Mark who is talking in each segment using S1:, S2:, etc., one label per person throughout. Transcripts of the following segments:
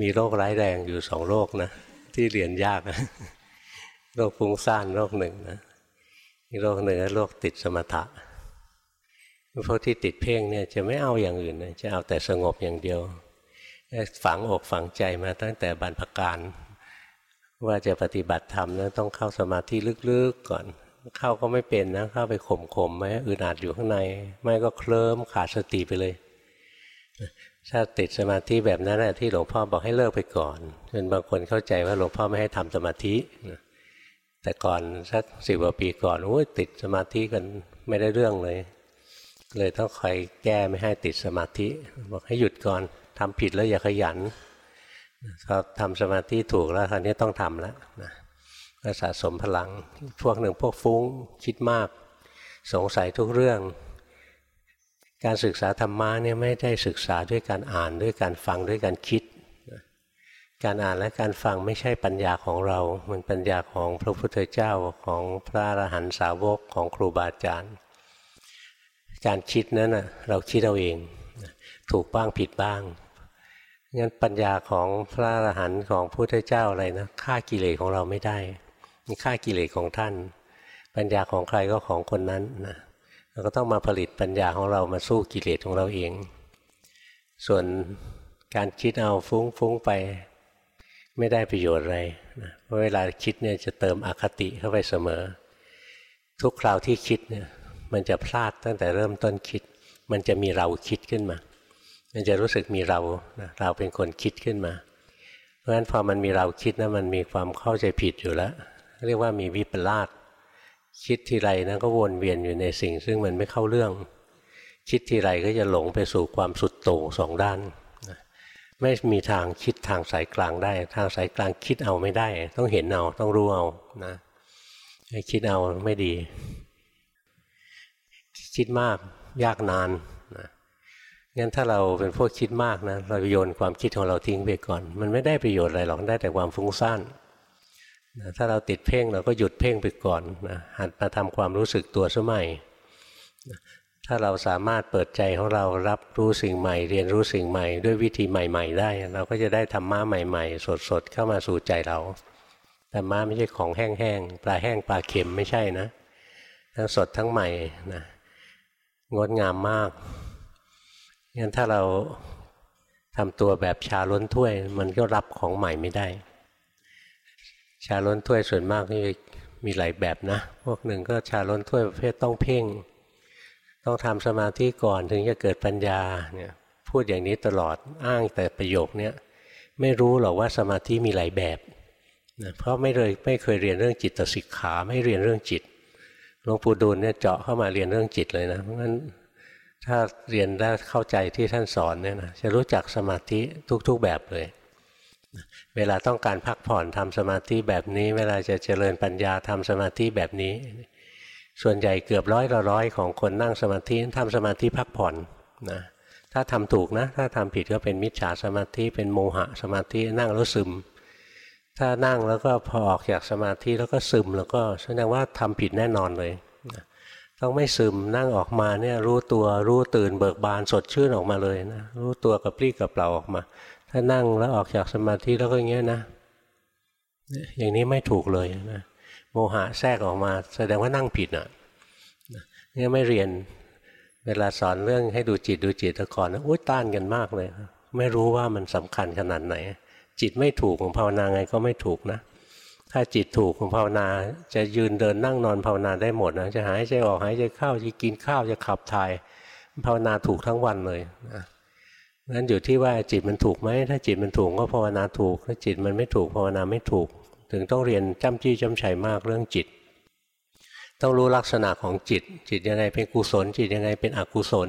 S1: มีโรคร้ายแรงอยู่สองโรคนะที่เรียนยากนะโรคฟุ้งซ่านโรคหนึ่งนะโรคหนึ่งโรคติดสมถะพวกที่ติดเพ่งเนี่ยจะไม่เอาอย่างอื่นนะจะเอาแต่สงบอย่างเดียว ฝังอกฝังใจมาตั้งแต่บรรพการว่าจะปฏิบัติธรรมนะต้องเข้าสมาธิลึกๆก่อน เข้าก็ไม่เป็นนะเข้าไปข่มขมไหมอึดอัดอยู่ข้างใน ไม่ก็เคลิ้มขาดสติไปเลย ถ้าติดสมาธิแบบนั้นแหละที่หลวงพ่อบอกให้เลิกไปก่อนจนบางคนเข้าใจว่าหลวงพ่อไม่ให้ทำสมาธิแต่ก่อนสักสิบกว่าปีก่อนโอ้ยติดสมาธิกันไม่ได้เรื่องเลย เลยต้องคอยแก้ไม่ให้ติดสมาธิ บอกให้หยุดก่อนทำผิดแล้วอย่าขยันพอทำสมาธิถูกแล้วคราวนี้ต้องทำแล้วนะก็สะสมพลัง พวกหนึ่งพวกฟุ้งคิดมาก สงสัยทุกเรื่อง การศึกษาธรรมะเนี่ยไม่ได้ศึกษาด้วยการอ่านด้วยการฟังด้วยการคิด การอ่านและการฟังไม่ใช่ปัญญาของเรา มันปัญญาของพระพุทธเจ้าของพระอรหันตสาวกของครูบาอาจารย์ การคิดนั้นเราคิดเอาเอง ถูกบ้างผิดบ้างงั้นปัญญาของพระอรหันต์ของพุทธเจ้าอะไรนะฆ่ากิเลสของเราไม่ได้มีฆ่ากิเลสของท่าน ปัญญาของใครก็ของคนนั้นนะ เราก็ต้องมาผลิตปัญญาของเรามาสู้กิเลสของเราเอง ส่วนการคิดเอาฟุ้งฟุ้งไปไม่ได้ประโยชน์อะไรนะเพราะเวลาคิดเนี่ยจะเติมอคติเข้าไปเสมอ ทุกคราวที่คิดเนี่ยมันจะพลาดตั้งแต่เริ่มต้นคิด มันจะมีเราคิดขึ้นมา มันจะรู้สึกมีเราเราเป็นคนคิดขึ้นมา เพราะฉะนั้นพอมันมีเราคิดนะมันมีความเข้าใจผิดอยู่แล้ว เรียกว่ามีวิปลาส คิดทีไรนะก็วนเวียนอยู่ในสิ่ง ซึ่งมันไม่เข้าเรื่อง คิดทีไรก็จะหลงไปสู่ความสุดโต่งสองด้านไม่มีทางคิดทางสายกลางได้ ทางสายกลางคิดเอาไม่ได้ ต้องเห็นเอาต้องรู้เอานะคิดเอาไม่ดี คิดมากยากนานงั้นถ้าเราเป็นพวกคิดมากนะเราโยนความคิดของเราทิ้งไปก่อน มันไม่ได้ประโยชน์อะไรหรอกได้แต่ความฟุ้งซ่าน ถ้าเราติดเพ่งเราก็หยุดเพ่งไปก่อนนะหัดมาทำความรู้สึกตัวสมัยถ้าเราสามารถเปิดใจของเรารับรู้สิ่งใหม่ เรียนรู้สิ่งใหม่ ด้วยวิธีใหม่ ๆ ได้ เราก็จะได้ธรรมะใหม่ ๆ สดๆเข้ามาสู่ใจเราธรรมะไม่ใช่ของแห้งๆปลาแห้งปลาเค็มไม่ใช่นะ ทั้งสดทั้งใหม่นะงดงามมากงั้นถ้าเราทำตัวแบบชาล้นถ้วย มันก็รับของใหม่ไม่ได้ ชาล้นถ้วยส่วนมากนี่มีหลายแบบนะ พวกหนึ่งก็ชาล้นถ้วยประเภทต้องเพ่ง ต้องทำสมาธิก่อนถึงจะเกิดปัญญาเนี่ยพูดอย่างนี้ตลอดอ้างแต่ประโยคนี้ไม่รู้หรอกว่าสมาธิมีหลายแบบนะเพราะไม่เลยไม่เคยเรียนเรื่องจิตสิกขาไม่เรียนเรื่องจิตหลวงปู่ดูลเนี่ยเจาะเข้ามาเรียนเรื่องจิตเลยนะเพราะงั้นถ้าเรียนได้เข้าใจที่ท่านสอนเนี่ยนะจะรู้จักสมาธิทุก ๆแบบเลย เวลาต้องการพักผ่อนทำสมาธิแบบนี้ เวลาจะเจริญปัญญาทำสมาธิแบบนี้ ส่วนใหญ่เกือบร้อยละร้อยของคนนั่งสมาธิทำสมาธิพักผ่อนนะถ้าทำถูกนะ ถ้าทำผิดก็เป็นมิจฉาสมาธิเป็นโมหะสมาธินั่งแล้วซึม ถ้านั่งแล้วก็พอออกจากสมาธิแล้วก็ซึมแล้วก็แสดงว่าทำผิดแน่นอนเลยต้องไม่ซึมนั่งออกมาเนี่ยรู้ตัวรู้ตื่นเบิกบานสดชื่นออกมาเลยนะรู้ตัวกับปรี้กับเปล่าออกมา ถ้านั่งแล้วออกจากสมาธิแล้วก็อย่างเงี้ยนะ อย่างนี้ไม่ถูกเลยนะโมหะแทรกออกมา แสดงว่านั่งผิดอะเนี่ยไม่เรียนเวลาสอนเรื่องให้ดูจิตดูจิตตะก่อนนะอุ้ยต้านกันมากเลย ไม่รู้ว่ามันสำคัญขนาดไหน จิตไม่ถูกของภาวนาไงก็ไม่ถูกนะถ้าจิตถูกของภาวนา จะยืนเดินนั่งนอนภาวนาได้หมดนะจะหายใจออกหายใจเข้าจะกินข้าวจะขับถ่าย ภาวนาถูกทั้งวันเลยนะ งั้นอยู่ที่ว่าจิตมันถูกไหมถ้าจิตมันถูกก็ภาวนาถูก ถ้าจิตมันไม่ถูกภาวนาไม่ถูก ถึงต้องเรียนจำจี้จำชัยมากเรื่องจิต ต้องรู้ลักษณะของจิต จิตยังไงเป็นกุศล จิตยังไงเป็นอกุศล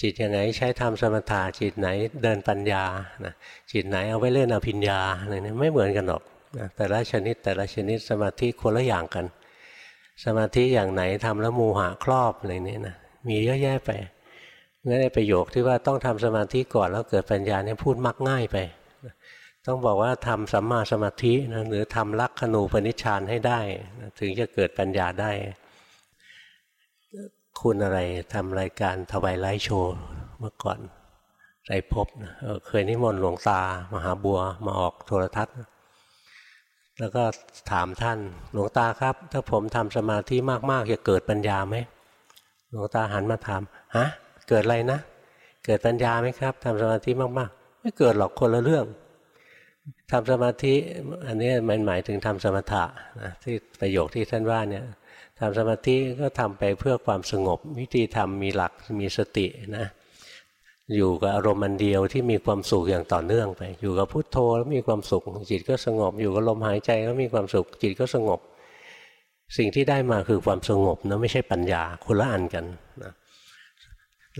S1: จิตยังไงใช้ทำสมถะจิตไหนเดินปัญญานะจิตไหนเอาไว้เล่นอภิญญาอะไรนี่ไม่เหมือนกันหรอกแต่ละชนิดแต่ละชนิดสมาธิคนละอย่างกัน สมาธิอย่างไหนทำแล้วมูหะครอบอะไรนี้นะมีเยอะแยะไป งั้นในประโยคที่ว่าต้องทำสมาธิก่อนแล้วเกิดปัญญาเนี่ยพูดมักง่ายไป ต้องบอกว่าทำสัมมาสมาธินะหรือทำลักขณูปนิชฌานให้ได้ถึงจะเกิดปัญญาได้ คุณอะไรทำรายการทวายไลท์โชว์เมื่อก่อนไตรภพเคยนิมนต์หลวงตา มหาบัวมาออกโทรทัศน์ แล้วก็ถามท่านหลวงตาครับ ถ้าผมทำสมาธิมากๆจะเกิดปัญญาไหมหลวงตาหันมาถามฮะ เกิดอะไรนะ เกิดปัญญาไหมครับทำสมาธิมากๆ ไม่เกิดหรอกคนละเรื่องทำสมาธิ อันนี้มันหมายถึงทำสมถะนะที่ประโยคที่ท่านว่าเนี่ยทำสมาธิก็ทำไปเพื่อความสงบ วิธีทำมีหลักมีสตินะอยู่กับอารมณ์มันเดียวที่มีความสุขอย่างต่อเนื่องไป อยู่กับพุทโธแล้วมีความสุข จิตก็สงบ อยู่กับลมหายใจแล้วมีความสุข จิตก็สงบ สิ่งที่ได้มาคือความสงบนะไม่ใช่ปัญญาคนละอันกันนะ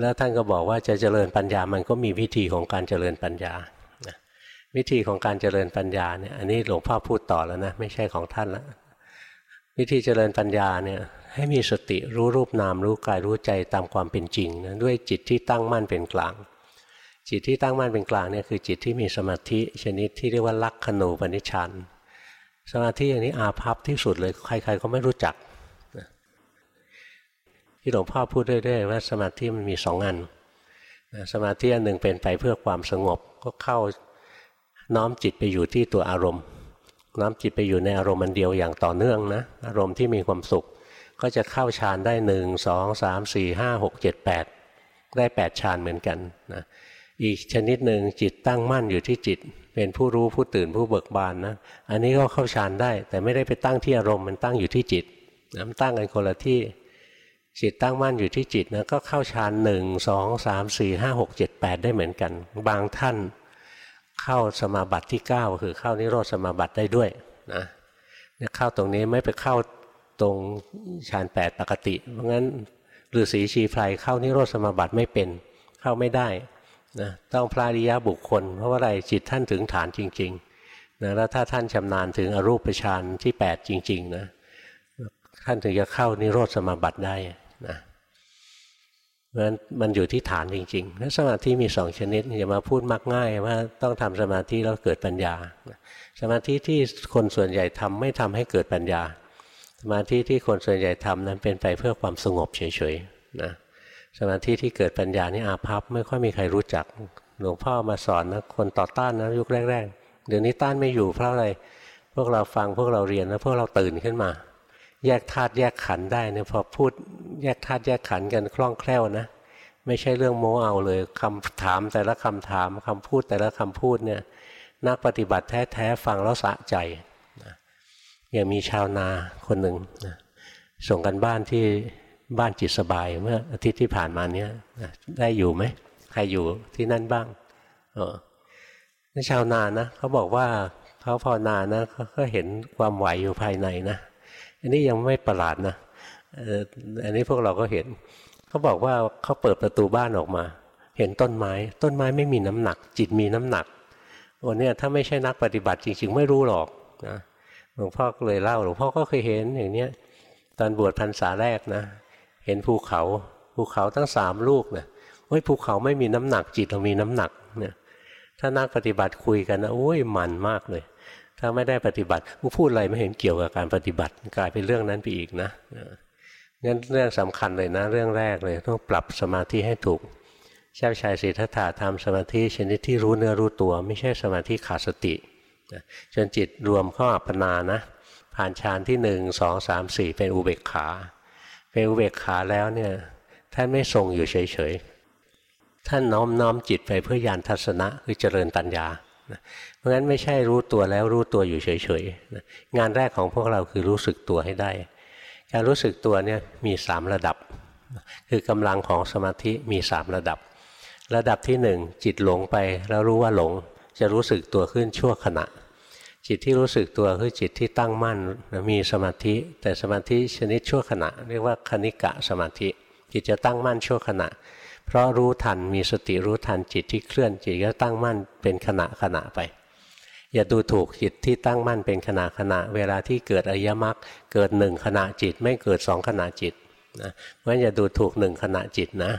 S1: แล้วท่านก็บอกว่าจะเจริญปัญญามันก็มีวิธีของการเจริญปัญญาวิธีของการเจริญปัญญาเนี่ยอันนี้หลวงพ่อพูดต่อแล้วนะไม่ใช่ของท่านแล้ววิธีเจริญปัญญาเนี่ยให้มีสติรู้รูปนามรู้กายรู้ใจตามความเป็นจริงนะด้วยจิตที่ตั้งมั่นเป็นกลาง จิตที่ตั้งมั่นเป็นกลางเนี่ยคือจิตที่มีสมาธิชนิดที่เรียกว่าลักขณูปนิชฌานสมาธิอย่างนี้อาภัพที่สุดเลยใครๆก็ไม่รู้จัก ที่หลวงพ่อพูดเรื่อยๆว่าสมาธิมันมีสองอันสมาธิอันหนึ่งเป็นไปเพื่อความสงบก็เข้าน้อมจิตไปอยู่ที่ตัวอารมณ์ น้อมจิตไปอยู่ในอารมณ์มันเดียวอย่างต่อเนื่องนะอารมณ์ที่มีความสุข ก็จะเข้าฌานได้หนึ่งสองสามสี่ห้าหกเจ็ดแปดได้แปดฌานเหมือนกันนะอีกชนิดหนึ่งจิตตั้งมั่นอยู่ที่จิต เป็นผู้รู้ผู้ตื่นผู้เบิกบานนะอันนี้ก็เข้าฌานได้ แต่ไม่ได้ไปตั้งที่อารมณ์มันตั้งอยู่ที่จิตนะมันตั้งกันคนละที่ จิตตั้งมั่นอยู่ที่จิตนะก็เข้าฌานหนึ่งสองสามสี่ห้าหกเจ็ดแปดได้เหมือนกัน บางท่านเข้าสมาบัติที่9คือเข้านิโรธสมาบัติได้ด้วยนะเนี่ยเข้าตรงนี้ไม่ไปเข้าตรงฌานแปดปกติ เพราะงั้นฤาษีชีไพรเข้านิโรธสมาบัติไม่เป็น เข้าไม่ได้นะต้องพระริยะบุคคล เพราะว่าอะไรจิตท่านถึงฐานจริงๆนะแล้วถ้าท่านชำนาญถึงอรูปฌานที่ 8 จริงๆนะท่านถึงจะเข้านิโรธสมาบัติได้ เพราะฉะนั้นมันอยู่ที่ฐานจริงๆแล้วสมาธิมีสองชนิดอย่ามาพูดมักง่ายว่าต้องทำสมาธิแล้วเกิดปัญญา สมาธิที่คนส่วนใหญ่ทำไม่ทำให้เกิดปัญญา สมาธิที่คนส่วนใหญ่ทำนั้นเป็นไปเพื่อความสงบเฉยๆนะสมาธิที่เกิดปัญญานี่อาภัพไม่ค่อยมีใครรู้จัก หลวงพ่อมาสอนนะคนต่อต้านนะยุคแรกๆเดี๋ยวนี้ต้านไม่อยู่เพราะอะไร พวกเราฟังพวกเราเรียนแล้วพวกเราตื่นขึ้นมา แยกธาตุแยกขันได้เนี่ยพอพูดแยกธาตุแยกขันกันคล่องแคล่วนะไม่ใช่เรื่องโม้เอาเลยคำถามแต่ละคำถามคำพูดแต่ละคำพูดเนี่ยนักปฏิบัติแท้ๆฟังแล้วสะใจนะอย่างมีชาวนาคนหนึ่งนะส่งกันบ้านที่บ้านจิตสบายเมื่ออาทิตย์ที่ผ่านมาเนี้ยได้อยู่ไหมใครอยู่ที่นั่นบ้างเออชาวนานะเขาบอกว่าเขาภาวนานะเขาก็เห็นความไหวอยู่ภายในนะ อันนี้ยังไม่ประหลาดนะอันนี้พวกเราก็เห็น เขาบอกว่าเขาเปิดประตูบ้านออกมา เห็นต้นไม้ ต้นไม้ไม่มีน้ำหนัก จิตมีน้ำหนักวันนี้ถ้าไม่ใช่นักปฏิบัติจริงๆไม่รู้หรอกนะหลวงพ่อก็เลยเล่าหลวงพ่อก็เคยเห็นอย่างเนี้ยตอนบวชพรรษาแรกนะ เห็นภูเขาภูเขาทั้งสามลูกเนะโอ้ยภูเขาไม่มีน้ำหนักจิตเรามีน้ำหนักเนี่ยถ้านักปฏิบัติคุยกันนะโอ้ยมันมากเลย ถ้าไม่ได้ปฏิบัติผู้พูดอะไรไม่เห็นเกี่ยวกับการปฏิบัติกลายเป็นเรื่องนั้นไปอีกนะงั้นเรื่องสำคัญเลยนะ เรื่องแรกเลยต้องปรับสมาธิให้ถูกเจ้าชายสิทธัตถะทำสมาธิชนิดที่รู้เนื้อรู้ตัว ไม่ใช่สมาธิขาดสติจนจิตรวมเข้าอัปปนานะผ่านฌานที่หนึ่งสองสามสี่เป็นอุเบกขา เป็นอุเบกขาแล้วเนี่ยท่านไม่ทรงอยู่เฉยๆท่านน้อมน้อมจิตไปเพื่อยานทัศนะคือเจริญปัญญา เพราะฉะนั้นไม่ใช่รู้ตัวแล้วรู้ตัวอยู่เฉยๆงานแรกของพวกเราคือรู้สึกตัวให้ได้ การรู้สึกตัวเนี่ยมีสามระดับ คือกำลังของสมาธิมีสามระดับ ระดับที่หนึ่งจิตหลงไปแล้วรู้ว่าหลง จะรู้สึกตัวขึ้นชั่วขณะ จิตที่รู้สึกตัวคือจิตที่ตั้งมั่นมีสมาธิ แต่สมาธิชนิดชั่วขณะ เรียกว่าคณิกะสมาธิ จิตจะตั้งมั่นชั่วขณะเพราะรู้ทันมีสติรู้ทันจิตที่เคลื่อนจิตก็ตั้งมั่นเป็นขณะขณะไป อย่าดูถูกจิตที่ตั้งมั่นเป็นขณะขณะ เวลาที่เกิดอริยมรรคเกิดหนึ่งขณะจิต ไม่เกิดสองขณะจิตนะเพราะฉะนั้นอย่าดูถูกหนึ่งขณะจิตนะ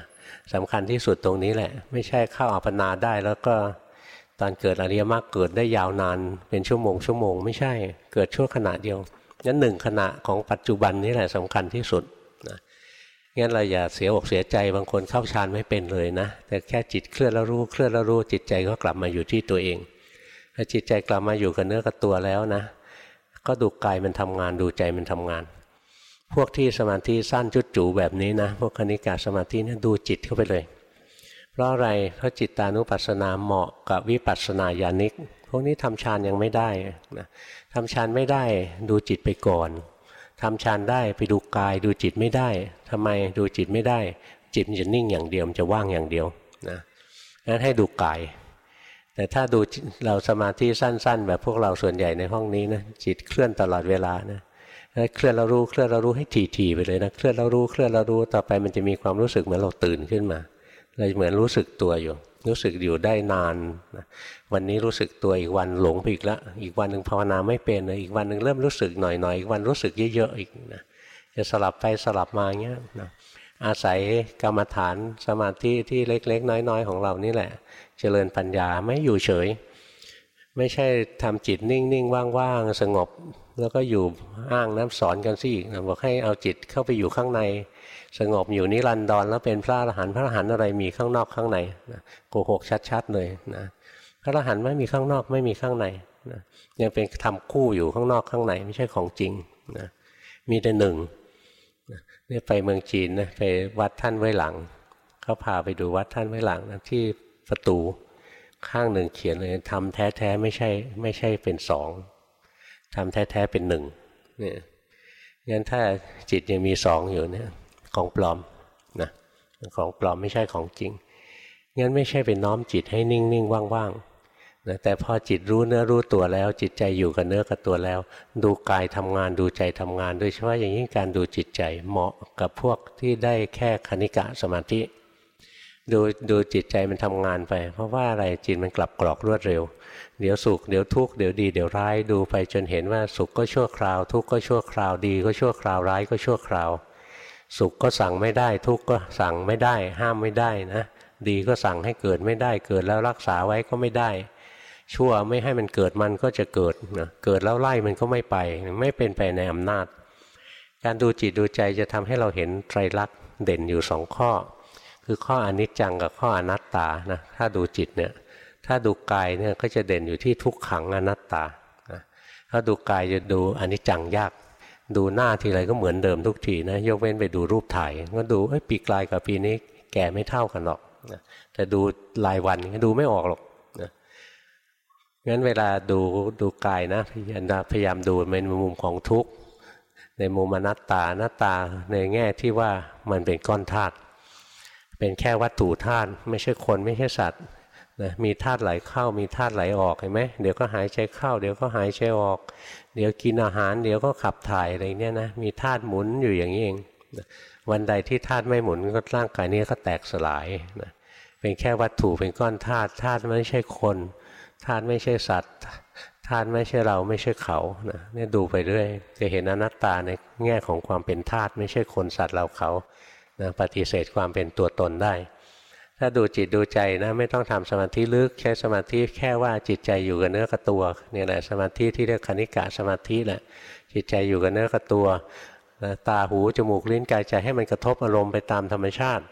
S1: สำคัญที่สุดตรงนี้แหละ ไม่ใช่เข้าอัปปนาได้แล้วก็ตอนเกิดอริยมรรคเกิดได้ยาวนานเป็นชั่วโมงชั่วโมง ไม่ใช่เกิดชั่วขณะเดียวงั้นหนึ่งขณะของปัจจุบันนี้แหละสำคัญที่สุดนะงั้นเราอย่าเสียอกเสียใจบางคนเข้าฌานไม่เป็นเลยนะ แต่แค่จิตเคลื่อนแล้วรู้เคลื่อนแล้วรู้จิตใจก็กลับมาอยู่ที่ตัวเอง ถ้าจิตใจกลับมาอยู่กับเนื้อกับตัวแล้วนะ ก็ดูกายมันทำงานดูใจมันทำงาน พวกที่สมาธิสั้นจุดจูแบบนี้นะ พวกคณิกาสมาธินี่ดูจิตเข้าไปเลย เพราะอะไรเพราะจิตตานุปัสสนาเหมาะกับวิปัสสนาญาณิก พวกนี้ทำฌานยังไม่ได้นะทำฌานไม่ได้ดูจิตไปก่อนทำฌานได้ไปดูกายดูจิตไม่ได้ทำไมดูจิตไม่ได้ จิตมันจะนิ่งอย่างเดียวมันจะว่างอย่างเดียวนะงั้นให้ดูกาย แต่ถ้าดูเราสมาธิสั้น ๆ แบบพวกเราส่วนใหญ่ในห้องนี้นะจิตเคลื่อนตลอดเวลานะเคลื่อนเรารู้เคลื่อนเรารู้ให้ถี่ๆไปเลยนะเคลื่อนเรารู้เคลื่อนเรารู้ต่อไปมันจะมีความรู้สึกเหมือนเราตื่นขึ้นมาเราเหมือนรู้สึกตัวอยู่ รู้สึกอยู่ได้นานนะวันนี้รู้สึกตัวอีกวันหลงไปอีกแล้วอีกวันหนึ่งภาวนาไม่เป็นเลยอีกวันหนึ่งเริ่มรู้สึกหน่อยๆอีกวันรู้สึกเยอะๆอีกนะจะสลับไปสลับมาเงี้ยนะอาศัยกรรมฐานสมาธิที่เล็กๆ น้อย ๆ ของเรานี่แหละ เจริญปัญญาไม่อยู่เฉย ไม่ใช่ทำจิตนิ่งๆว่างๆสงบ แล้วก็อยู่อ้างน้ำสอนกันสิบอกให้เอาจิตเข้าไปอยู่ข้างใน สงบอยู่นิรันดรแล้วเป็นพระอรหันต์พระอรหันต์อะไรมีข้างนอกข้างในโกหกชัดๆเลยนะพระอรหันต์ไม่มีข้างนอกไม่มีข้างในนะยังเป็นทำคู่อยู่ข้างนอกข้างในไม่ใช่ของจริงนะมีแต่หนึ่งนี่ไปเมืองจีนนะไปวัดท่านไว้หลังเขาพาไปดูวัดท่านไว้หลังนะที่ ประตู ข้างหนึ่งเขียนเลยทำแท้ๆไม่ใช่ไม่ใช่เป็นสองทำแท้ๆเป็นหนึ่งเนี่ยงั้นถ้าจิตยังมีสองอยู่เนี่ยของปลอมนะของปลอมไม่ใช่ของจริงงั้นไม่ใช่เป็นน้อมจิตให้นิ่งๆว่างๆนะแต่พอจิตรู้เนื้อรู้ตัวแล้ว จิตใจอยู่กับเนื้อกับตัวแล้ว ดูกายทำงานดูใจทำงาน โดยเฉพาะอย่างยิ่งการดูจิตใจเหมาะกับพวกที่ได้แค่คณิกะสมาธิ ดูดูจิตใจมันทำงานไป เพราะว่าอะไรจิตมันกลับกรอกรวดเร็ว เดี๋ยวสุขเดี๋ยวทุกข์เดี๋ยวดีเดี๋ยวร้ายดูไปจนเห็นว่าสุขก็ชั่วคราว ทุกข์ก็ชั่วคราวดีก็ชั่วคราวร้ายก็ชั่วคราว สุขก็สั่งไม่ได้ ทุกข์ก็สั่งไม่ได้ ห้ามไม่ได้นะดีก็สั่งให้เกิดไม่ได้เกิดแล้วรักษาไว้ก็ไม่ได้ ชั่วไม่ให้มันเกิดมันก็จะเกิดนะเกิดแล้วไล่มันก็ไม่ไป ไม่เป็นไปในอำนาจ การดูจิตดูใจจะทำให้เราเห็นไตรลักษณ์เด่นอยู่สองข้อ คือข้ออนิจจังกับข้ออนัตตานะถ้าดูจิตเนี่ยถ้าดูกายเนี่ยก็จะเด่นอยู่ที่ทุกขังอนัตตาถ้าดูกายจะดูอนิจจังยาก ดูหน้าทีไรก็เหมือนเดิมทุกทีนะยกเว้นไปดูรูปถ่ายก็ดูเอ้ปีกลายกับปีนี้แก่ไม่เท่ากันหรอกนะแต่ดูรายวันก็ดูไม่ออกหรอกนะงั้นเวลาดูดูกายนะพยายามดูในมุมของทุกข์ในมุมอนัตตาหน้าตาในแง่ที่ว่ามันเป็นก้อนธาตุ เป็นแค่วัตถุธาตุไม่ใช่คนไม่ใช่สัตว์นะมีธาตุไหลเข้ามีธาตุไหลออกเห็นไหมเดี๋ยวก็หายใจเข้า เดี๋ยวก็หายใจออก เดี๋ยวกินอาหาร เดี๋ยวก็ขับถ่ายอะไรเนี่ยนะมีธาตุหมุนอยู่อย่างนี้เองวันใดที่ธาตุไม่หมุนก็ร่างกายนี้ก็แตกสลายนะเป็นแค่วัตถุเป็นก้อนธาตุธาตุไม่ใช่คนธาตุไม่ใช่สัตว์ธาตุไม่ใช่เราไม่ใช่เขานะเนี่ยดูไปเรื่อยจะเห็นอนัตตาในแง่ของความเป็นธาตุไม่ใช่คนสัตว์เราเขา นะปฏิเสธความเป็นตัวตนได้ ถ้าดูจิตดูใจนะไม่ต้องทำสมาธิลึกแค่สมาธิแค่ว่าจิตใจอยู่กับเนื้อกับตัวนี่แหละสมาธิที่เรียกคณิกะสมาธิแหละจิตใจอยู่กับเนื้อกับตัวตาหูจมูกลิ้นกายใจให้มันกระทบอารมณ์ไปตามธรรมชาติ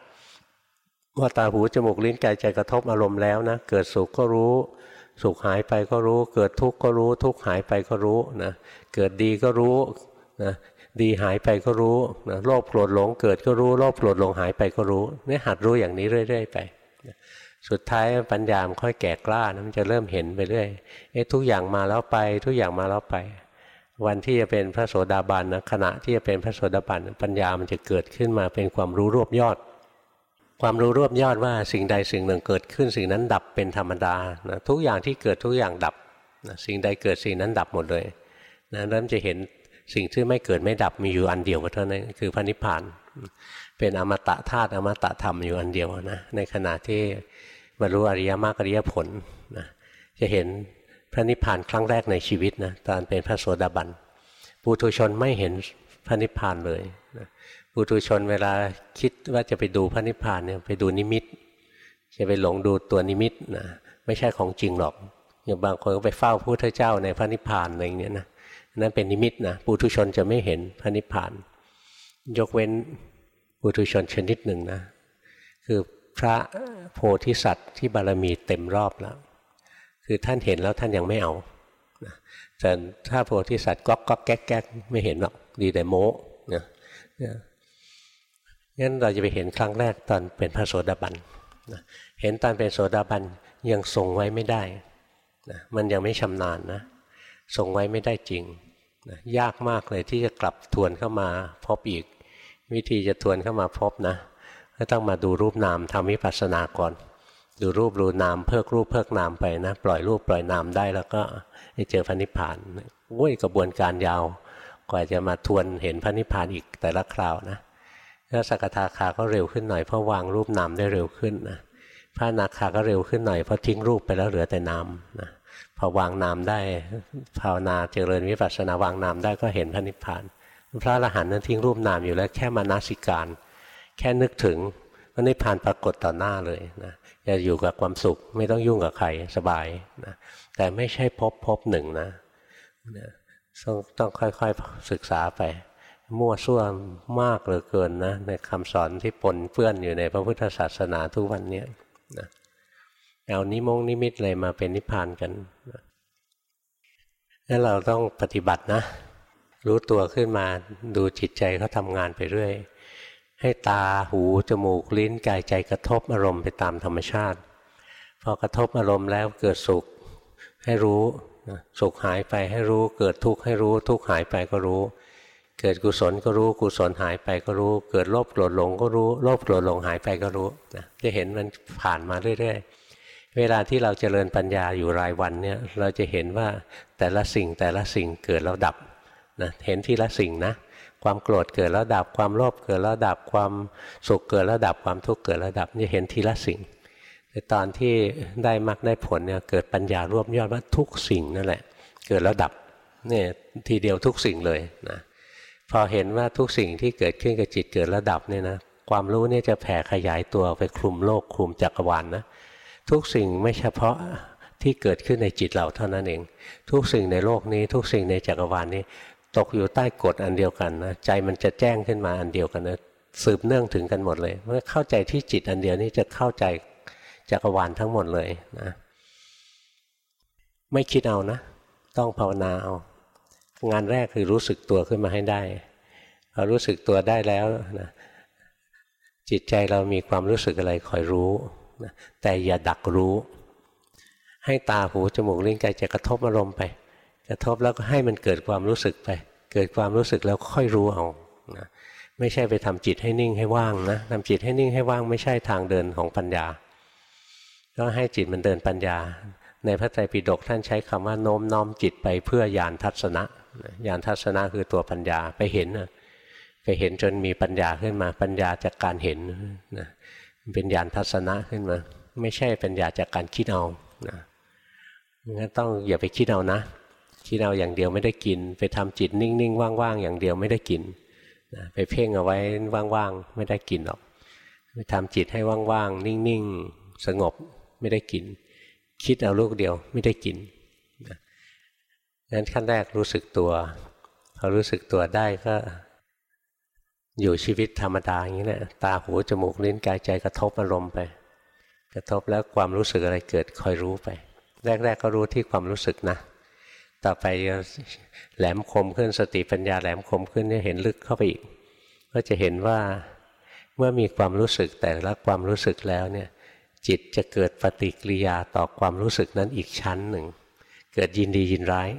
S1: ว่าตาหูจมูกลิ้นกายใจกระทบอารมณ์แล้วนะเกิดสุขก็รู้ สุขหายไปก็รู้ เกิดทุกข์ก็รู้ ทุกข์หายไปก็รู้นะเกิดดีก็รู้นะ ดีหายไปก็รู้นะโลภโกรธหลงเกิดก็รู้โลภโกรธหลงหายไปก็รู้นี่หัดรู้อย่างนี้เรื่อย ๆ ไปสุดท้ายปัญญามันค่อยแก่กล้านะมันจะเริ่มเห็นไปเรื่อยเอ๊ะทุกอย่างมาแล้วไปทุกอย่างมาแล้วไป วันที่จะเป็นพระโสดาบันนะขณะที่จะเป็นพระโสดาบันปัญญามันจะเกิดขึ้นมาเป็นความรู้รวบยอด ความรู้รวบยอดว่าสิ่งใดสิ่งหนึ่งเกิดขึ้น สิ่งนั้นดับเป็นธรรมดานะทุกอย่างที่เกิดทุกอย่างดับนะสิ่งใดเกิดสิ่งนั้นดับหมดเลยนะเริ่มจะเห็น สิ่งที่ไม่เกิดไม่ดับมีอยู่อันเดียวเท่านั้นคือพระนิพพานเป็นอมตะธาตุอมตะธรรมอยู่อันเดียวนะในขณะที่บรรลุอริยมรรคอริยผลนะจะเห็นพระนิพพานครั้งแรกในชีวิตนะตอนเป็นพระโสดาบันปุถุชนไม่เห็นพระนิพพานเลยนะปุถุชนเวลาคิดว่าจะไปดูพระนิพพานเนี่ยไปดูนิมิต จะไปหลงดูตัวนิมิตนะไม่ใช่ของจริงหรอกอย่างบางคนก็ไปเฝ้าพระพุทธเจ้าในพระนิพพานอะไรอย่างเงี้ยนะ นั่นเป็นนิมิตนะปุถุชนจะไม่เห็นพระนิพพาน ยกเว้นปุถุชนชนิดหนึ่งนะ คือพระโพธิสัตว์ที่บารมีเต็มรอบแล้ว คือท่านเห็นแล้วท่านยังไม่เอาแต่ถ้าโพธิสัตว์ก๊อกก๊อกแก๊กแก๊กไม่เห็นหรอกดีแต่โม้เนี่ยงั้นเราจะไปเห็นครั้งแรกตอนเป็นพระโสดาบันเห็นตอนเป็นโสดาบันยังทรงไว้ไม่ได้นะมันยังไม่ชำนาญนะทรงไว้ไม่ได้จริง นะยากมากเลยที่จะกลับทวนเข้ามาพบอีก วิธีจะทวนเข้ามาพบนะก็ต้องมาดูรูปนามทำวิปัสสนาก่อน ดูรูปรูนามเพิกรูปเพิกนามไปนะ ปล่อยรูปปล่อยนามได้แล้วก็เจอพระนิพพานโอ้ยกระบวนการยาว กว่าจะมาทวนเห็นพระนิพพานอีกแต่ละคราวนะถ้าสกทาคาก็เร็วขึ้นหน่อยเพราะวางรูปนามได้เร็วขึ้นนะพระนาคาก็เร็วขึ้นหน่อยเพราะทิ้งรูปไปแล้วเหลือแต่นามนะ พอวางนามได้ ภาวนาเจริญวิปัสสนาวางนามได้ก็เห็นพระนิพพาน พระอรหันต์นั้นทิ้งรูปนามอยู่แล้วแค่มานาสิการ แค่นึกถึงพระนิพพานปรากฏต่อหน้าเลยนะจะอยู่กับความสุขไม่ต้องยุ่งกับใครสบายนะแต่ไม่ใช่พบพบหนึ่งนะต้องต้องค่อยๆศึกษาไป มั่วซั่วมากเหลือเกินนะในคำสอนที่ปนเปื้อนอยู่ในพระพุทธศาสนาทุกวันนี้นะ เอานิมงนิมิตเลยมาเป็นนิพพานกันนั่นเราต้องปฏิบัตินะ รู้ตัวขึ้นมาดูจิตใจเขาทำงานไปเรื่อย ให้ตาหูจมูกลิ้นกายใจกระทบอารมณ์ไปตามธรรมชาติ พอกระทบอารมณ์แล้วเกิดสุขให้รู้สุขหายไปให้รู้ เกิดทุกข์ให้รู้ ทุกข์หายไปก็รู้ เกิดกุศลก็รู้กุศลหายไปก็รู้ เกิดโลภโกรธหลงก็รู้โลภโกรธหลงหายไปก็รู้นะจะเห็นมันผ่านมาเรื่อยๆ เวลาที่เราเจริญปัญญาอยู่รายวันเนี่ยเราจะเห็นว่าแต่ละสิ่งแต่ละสิ่งเกิดแล้วดับนะเห็นทีละสิ่งนะความโกรธเกิดแล้วดับความโลภเกิดแล้วดับความสุขเกิดแล้วดับความทุกข์เกิดแล้วดับจะเห็นทีละสิ่งแตอนที่ได้มรรคได้ผลเนี่ยเกิดปัญญารวบยอดว่าทุกสิ่งนั่นแหละ เกิดแล้วดับเนี่ยทีเดียวทุกสิ่งเลยนะพอเห็นว่าทุกสิ่งที่เกิดขึ้นกับจิตเกิดแล้วดับเนี่ยนะความรู้เนี่ยจะแผ่ขยายตัวไปคลุมโลกคลุมจักรวาลนนะ ทุกสิ่งไม่เฉพาะที่เกิดขึ้นในจิตเราเท่านั้นเอง ทุกสิ่งในโลกนี้ ทุกสิ่งในจักรวาลนี้ ตกอยู่ใต้กฎอันเดียวกันนะใจมันจะแจ้งขึ้นมาอันเดียวกันนะสืบเนื่องถึงกันหมดเลย เมื่อเข้าใจที่จิตอันเดียวนี้จะเข้าใจจักรวาลทั้งหมดเลยนะไม่คิดเอานะ ต้องภาวนาเอา งานแรกคือรู้สึกตัวขึ้นมาให้ได้พอรู้สึกตัวได้แล้วนะจิตใจเรามีความรู้สึกอะไรคอยรู้ นะแต่อย่าดักรู้ ให้ตาหูจมูกลิ้นกายจะกระทบอารมณ์ไป กระทบแล้วก็ให้มันเกิดความรู้สึกไป เกิดความรู้สึกแล้วค่อยรู้เอานะไม่ใช่ไปทำจิตให้นิ่งให้ว่างนะทำจิตให้นิ่งให้ว่างไม่ใช่ทางเดินของปัญญา ก็ให้จิตมันเดินปัญญา ในพระไตรปิฎกท่านใช้คำว่าโน้มน้อมจิตไปเพื่อญาณทัศนะญาณทัศนะคือตัวปัญญาไปเห็นนะไปเห็นจนมีปัญญาขึ้นมาปัญญาจากการเห็นนะ เป็นญาณทัศนะขึ้นมา ไม่ใช่ปัญญาจากการคิดเอานะงั้นต้องอย่าไปคิดเอานะคิดเอาอย่างเดียวไม่ได้กิน ไปทำจิตนิ่งๆว่างๆอย่างเดียวไม่ได้กินนะไปเพ่งเอาไว้ว่างๆไม่ได้กินหรอกไปทำจิตให้ว่างๆนิ่งๆสงบไม่ได้กิน คิดเอาลูกเดียวไม่ได้กินงั้นขั้นแรกรู้สึกตัวพอรู้สึกตัวได้ก็ อยู่ชีวิตธรรมดาอย่างนี้แหละตาหูจมูกลิ้นกายใจกระทบอารมณ์ไป กระทบแล้วความรู้สึกอะไรเกิดคอยรู้ไป แรก ๆ ก็รู้ที่ความรู้สึกนะ ต่อไปแหลมคมขึ้นสติปัญญาแหลมคมขึ้นจะเห็นลึกเข้าไปอีก ก็จะเห็นว่าเมื่อมีความรู้สึกแต่ละความรู้สึกแล้วเนี่ยจิตจะเกิดปฏิกิริยาต่อความรู้สึกนั้นอีกชั้นหนึ่ง เกิดยินดียินร้าย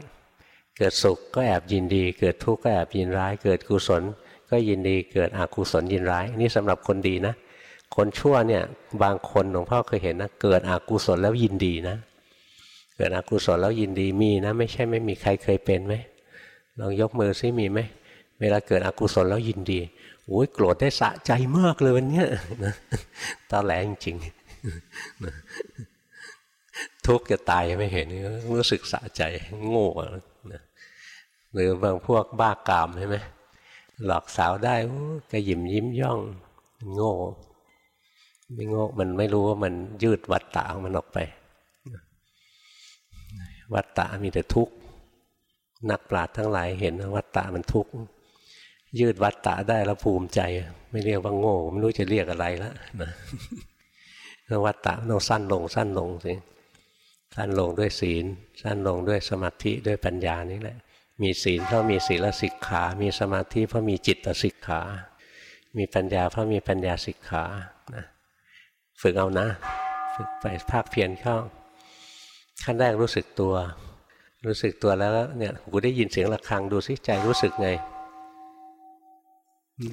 S1: เกิดสุขก็แอบยินดี เกิดทุกข์ก็แอบยินร้าย เกิดกุศล ก็ยินดีเกิดอกุศลยินร้าย นี่สำหรับคนดีนะ คนชั่วเนี่ยบางคนหลวงพ่อเคยเห็นนะเกิดอกุศลแล้วยินดีนะ เกิดอกุศลแล้วยินดีมีนะ ไม่ใช่ไม่มีใครเคยเป็นไหมลองยกมือซิมีไหมเวลาเกิดอกุศลแล้วยินดีโอ้ยโกรธได้สะใจมากเลยวันนี้ตาแหลจริงทุกข์จะตายไม่เห็นรู้สึกสะใจโง่หรือบางพวกบ้ากามใช่ไหม หลอกสาวได้ก็ยิ้มยิ้มย่องโง่ไม่โง่มันไม่รู้ว่ามันยืดวัตตะของมันออกไป วัตตะมีแต่ทุกข์นักปราชญ์ทั้งหลายเห็นวัตตะมันทุกข์ยืดวัตตะได้แล้วภูมิใจ ไม่เรียกว่าโง่ไม่รู้จะเรียกอะไรแล้วนะวัตตะต้องสั้นลงสั้นลงสิสั้นลงด้วยศีล สั้นลงด้วยสมาธิด้วยปัญญานี่แหละ มีศีลเพราะมีศีลสิกขา มีสมาธิเพราะมีจิตสิกขา มีปัญญาเพราะมีปัญญาสิกขานะฝึกเอานะ ฝึกไปภาคเพียรเข้า ขั้นแรกรู้สึกตัว รู้สึกตัวแล้วเนี่ยหูได้ยินเสียงะระฆังดูสิใจรู้สึกไง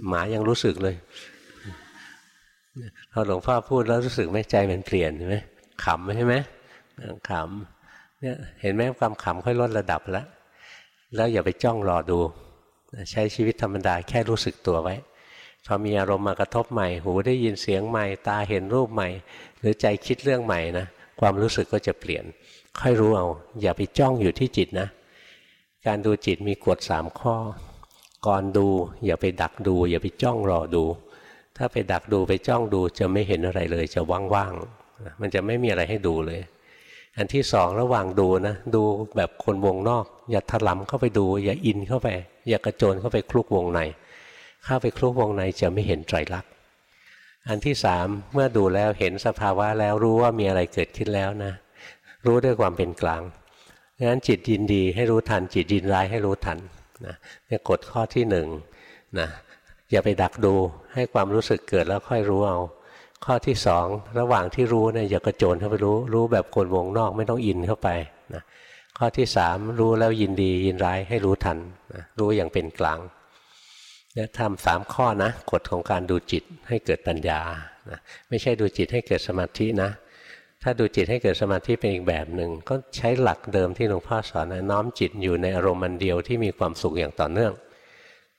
S1: หมายังรู้สึกเลยพอหลวงพ่อพูดแล้วรู้สึกไหมใจมันเปลี่ยนใช่ไหมขำใช่ไหมขำเนี่ยเห็นไหมความขำค่อยลดระดับแล้ว แล้วอย่าไปจ้องรอดู ใช้ชีวิตธรรมดาแค่รู้สึกตัวไว้พอมีอารมณ์มากระทบใหม่ หูได้ยินเสียงใหม่ ตาเห็นรูปใหม่ หรือใจคิดเรื่องใหม่นะความรู้สึกก็จะเปลี่ยน ค่อยรู้เอา อย่าไปจ้องอยู่ที่จิตนะ การดูจิตมีกฎสามข้อ ก่อนดูอย่าไปดักดู อย่าไปจ้องรอดู ถ้าไปดักดูไปจ้องดูจะไม่เห็นอะไรเลย จะว่างๆมันจะไม่มีอะไรให้ดูเลย อันที่สองระหว่างดูนะดูแบบคนวงนอก อย่าถลำเข้าไปดู อย่าอินเข้าไป อย่ากระโจนเข้าไปคลุกวงในเข้าไปคลุกวงในจะไม่เห็นไตรลักษณ์อันที่สามเมื่อดูแล้วเห็นสภาวะแล้วรู้ว่ามีอะไรเกิดขึ้นแล้วนะ รู้ด้วยความเป็นกลางงั้นจิตยินดีให้รู้ทัน จิตยินร้ายให้รู้ทันนะเนี่ยกฎข้อที่หนึ่งนะอย่าไปดักดูให้ความรู้สึกเกิดแล้วค่อยรู้เอา ข้อที่สองระหว่างที่รู้เนี่ยอย่ากระโจนเข้าไปรู้รู้แบบคนวงนอกไม่ต้องอินเข้าไปนะข้อที่สามรู้แล้วยินดียินร้ายให้รู้ทันนะรู้อย่างเป็นกลางเนี่ยทำสามข้อนะกฎของการดูจิตให้เกิดปัญญานะไม่ใช่ดูจิตให้เกิดสมาธินะ ถ้าดูจิตให้เกิดสมาธิเป็นอีกแบบหนึ่งก็ใช้หลักเดิมที่หลวงพ่อสอนนะน้อมจิตอยู่ในอารมณ์มันเดียวที่มีความสุขอย่างต่อเนื่อง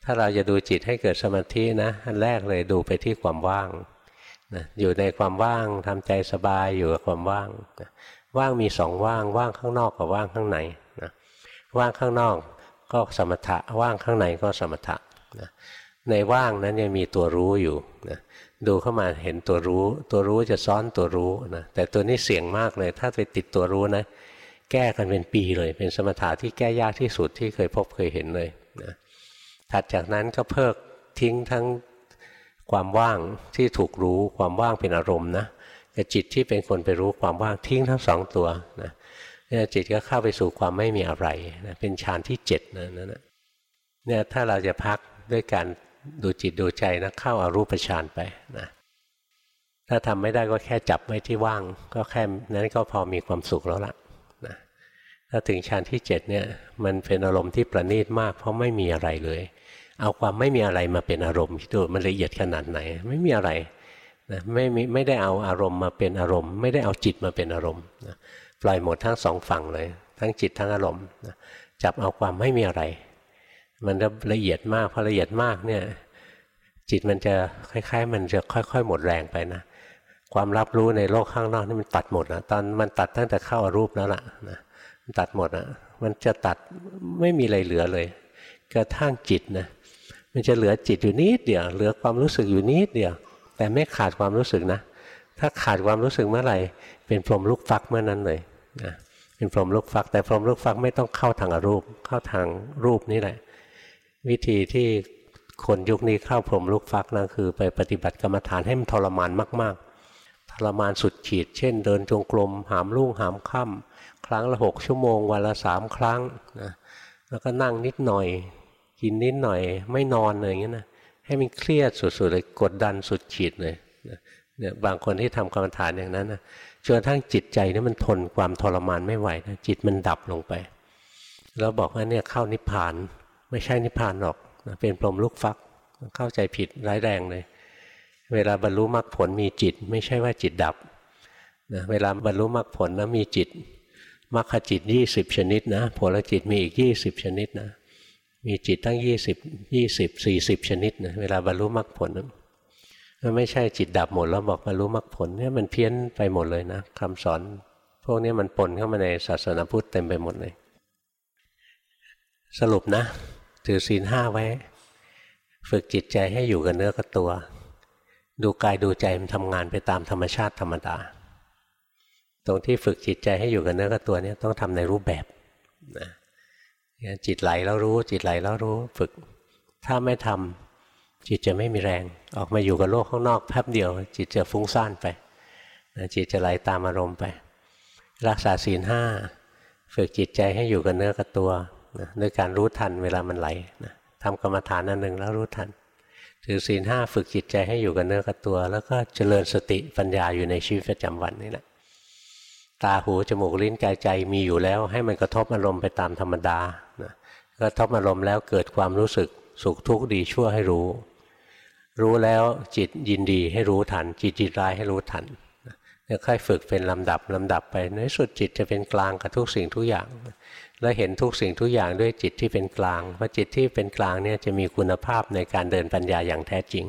S1: ถ้าเราจะดูจิตให้เกิดสมาธินะอันแรกเลยดูไปที่ความว่าง นะอยู่ในความว่างทำใจสบายอยู่กับความว่างนะว่างมีสองว่าง ว่างข้างนอกกับว่างข้างในนะว่างข้างนอกก็สมถะว่างข้างในก็สมถะนะในว่างนั้นยังมีตัวรู้อยู่นะดูเข้ามาเห็นตัวรู้ ตัวรู้จะซ้อนตัวรู้นะแต่ตัวนี้เสี่ยงมากเลย ถ้าไปติดตัวรู้นะ แก้กันเป็นปีเลย เป็นสมถะที่แก้ยากที่สุดที่เคยพบเคยเห็นเลยนะถัดจากนั้นก็เพิกทิ้งทั้ง ความว่างที่ถูกรู้ความว่างเป็นอารมณ์นะกับจิตที่เป็นคนไปรู้ความว่างทิ้งทั้งสองตัวนะจิตก็เข้าไปสู่ความไม่มีอะไรนะเป็นฌานที่เจ็ดนะนั่นนะเนี่ยถ้าเราจะพักด้วยการดูจิตดูใจนะเข้าอารูปฌานไปนะถ้าทำไม่ได้ก็แค่จับไว้ที่ว่าง ก็แค่นั้นก็พอมีความสุขแล้วล่ะนะถ้าถึงฌานที่เจ็ดเนี่ยมันเป็นอารมณ์ที่ประณีตมาก เพราะไม่มีอะไรเลย เอาความไม่มีอะไรมาเป็นอารมณ์คิดดูมันละเอียดขนาดไหน ไม่มีอะไรนะไม่ไม่ได้เอาอารมณ์มาเป็นอารมณ์ ไม่ได้เอาจิตมาเป็นอารมณ์นะปล่อยหมดทั้งสองฝั่งเลย ทั้งจิตทั้งอารมณ์นะจับเอาความไม่มีอะไร มันจะละเอียดมากพอละเอียดมากเนี่ยจิตมันจะคล้าย ๆ มันจะค่อย ๆ หมดแรงไปนะความรับรู้ในโลกข้างนอกนี่มันตัดหมดนะตอนมันตัดตั้งแต่เข้าอารูปแล้วล่ะนะมันตัดหมดอะมันจะตัดไม่มีอะไรเหลือเลย กระทั่งจิตนะ มันจะเหลือจิตอยู่นิดเดียวเหลือความรู้สึกอยู่นิดเดียว แต่ไม่ขาดความรู้สึกนะ ถ้าขาดความรู้สึกเมื่อไหร่ เป็นพรหมลูกฟักเมื่อนั้นเลยนะเป็นพรหมลูกฟัก แต่พรหมลูกฟักไม่ต้องเข้าทางอรูป เข้าทางรูปนี่แหละ วิธีที่คนยุคนี้เข้าพรมลุกฟักนะคือไปปฏิบัติกรรมฐานให้มันทรมานมาก ๆ ทรมานสุดขีด เช่น เดินจงกรมหามลุ่งหามค่ำครั้งละหกชั่วโมงวันละสามครั้งนะแล้วก็นั่งนิดหน่อย กินนิดหน่อย ไม่นอนเลยอย่างนี้นะให้มันเครียดสุดๆเลยกดดันสุดขีดเลยเนี่ยบางคนที่ทำกรรมฐานอย่างนั้นนะจนทั้งจิตใจนี่มันทนความทรมานไม่ไหวนะจิตมันดับลงไป แล้วบอกว่าเนี่ยเข้านิพพานไม่ใช่นิพพานหรอกเป็นพรหมลูกฟักเข้าใจผิดร้ายแรงเลย เวลาบรรลุมรรคผลมีจิต ไม่ใช่ว่าจิตดับนะเวลาบรรลุมรรคผลแล้วมีจิตมรรคจิตยี่สิบชนิดนะผลจิตมีอีกยี่สิบชนิดนะ มีจิตตั้งยี่สิบยี่สิบสี่สิบชนิดนะเวลาบรรลุมรรคผลมันไม่ใช่จิตดับหมดแล้วบอกบรรลุมรรคผลเนี่ยมันเพี้ยนไปหมดเลยนะคำสอน พวกนี้มันปนเข้ามาในศาสนาพุทธเต็มไปหมดเลย สรุปนะ ถือศีลห้าไว้ ฝึกจิตใจให้อยู่กับเนื้อกับตัว ดูกายดูใจมันทำงานไปตามธรรมชาติธรรมดา ตรงที่ฝึกจิตใจให้อยู่กับเนื้อกับตัวนี้ต้องทำในรูปแบบนะ จิตไหลแล้วรู้ จิตไหลแล้วรู้ฝึก ถ้าไม่ทำจิตจะไม่มีแรง ออกมาอยู่กับโลกข้างนอกแป๊บเดียว จิตจะฟุ้งซ่านไปจิตจะไหลาตามอารมณ์ไป รักษาศีลห้าฝึกจิตใจให้อยู่กับเนื้อกับตัวนะด้วยการรู้ทันเวลามันไหลนะทำกรรมฐานอันหนึ่งแล้วรู้ทัน ถือศีลห้าฝึกจิตใจให้อยู่กับเนื้อกับตัว แล้วก็เจริญสติปัญญาอยู่ในชีวิตประจำวันนี่แหละตาหูจมูกลิ้นกายใจมีอยู่แล้ว ให้มันกระทบอารมณ์ไปตามธรรมดา กระทบอารมณ์แล้วเกิดความรู้สึกสุขทุกข์ดีชั่วให้รู้ รู้แล้วจิตยินดีให้รู้ทัน จิตจิตร้ายให้รู้ทันแล้วค่อยฝึกเป็นลำดับลำดับไปในสุดจิตจะเป็นกลางกับทุกสิ่งทุกอย่าง แล้วเห็นทุกสิ่งทุกอย่างด้วยจิตที่เป็นกลางเพราะจิตที่เป็นกลางเนี่ยจะมีคุณภาพในการเดินปัญญาอย่างแท้จริง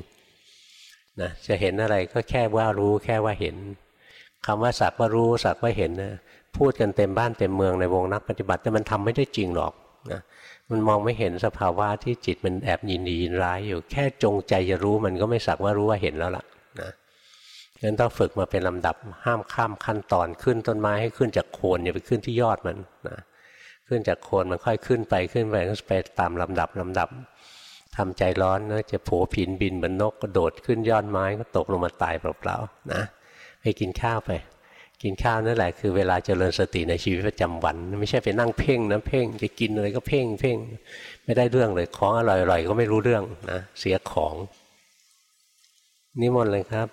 S1: นะจะเห็นอะไรก็แค่ว่ารู้แค่ว่าเห็นคำว่าสักว่ารู้สักว่าเห็นนะพูดกันเต็มบ้านเต็มเมืองในวงนักปฏิบัติแต่มันทำไม่ได้จริงหรอกนะ มันมองไม่เห็นสภาวะที่จิตมันแอบยินดียินร้ายอยู่ แค่จงใจจะรู้มันก็ไม่สักว่ารู้ว่าเห็นแล้วล่ะนะงั้นต้องฝึกมาเป็นลำดับห้ามข้ามขั้นตอนขึ้นต้นไม้ให้ขึ้นจากโคนอย่าไปขึ้นที่ยอดมันนะขึ้นจากโคนมันค่อยขึ้นไปขึ้นไปก็ไปตามลำดับลำดับทำใจร้อนนะจะโผผินบินเหมือนนกกระโดดขึ้นยอดไม้ก็ตกลงมาตายเปล่าๆนะให้กินข้าวไป กินข้าวนั่นแหละคือเวลาเจริญสติในชีวิตประจำวัน ไม่ใช่ไปนั่งเพ่งนะเพ่งจะกินอะไรก็เพ่งเพ่งไม่ได้เรื่องเลยของอร่อยๆก็ไม่รู้เรื่องนะเสียของนิมนต์เลยครับ